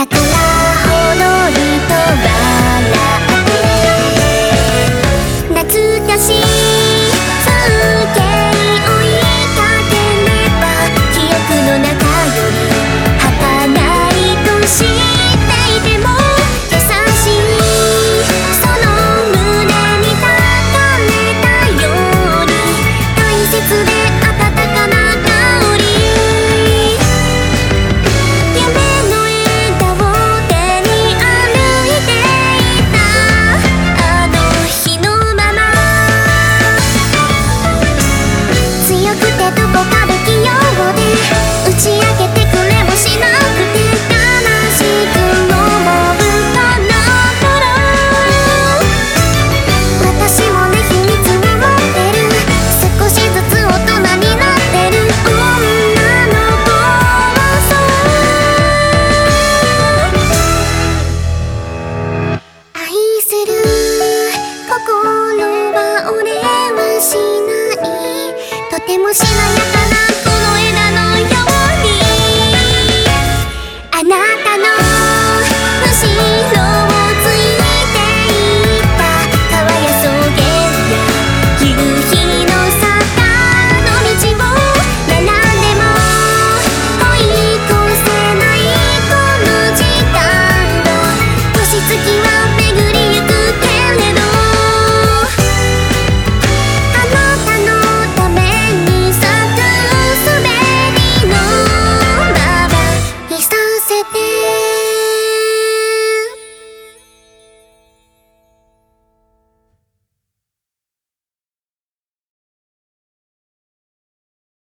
espectacular. でもしなやかな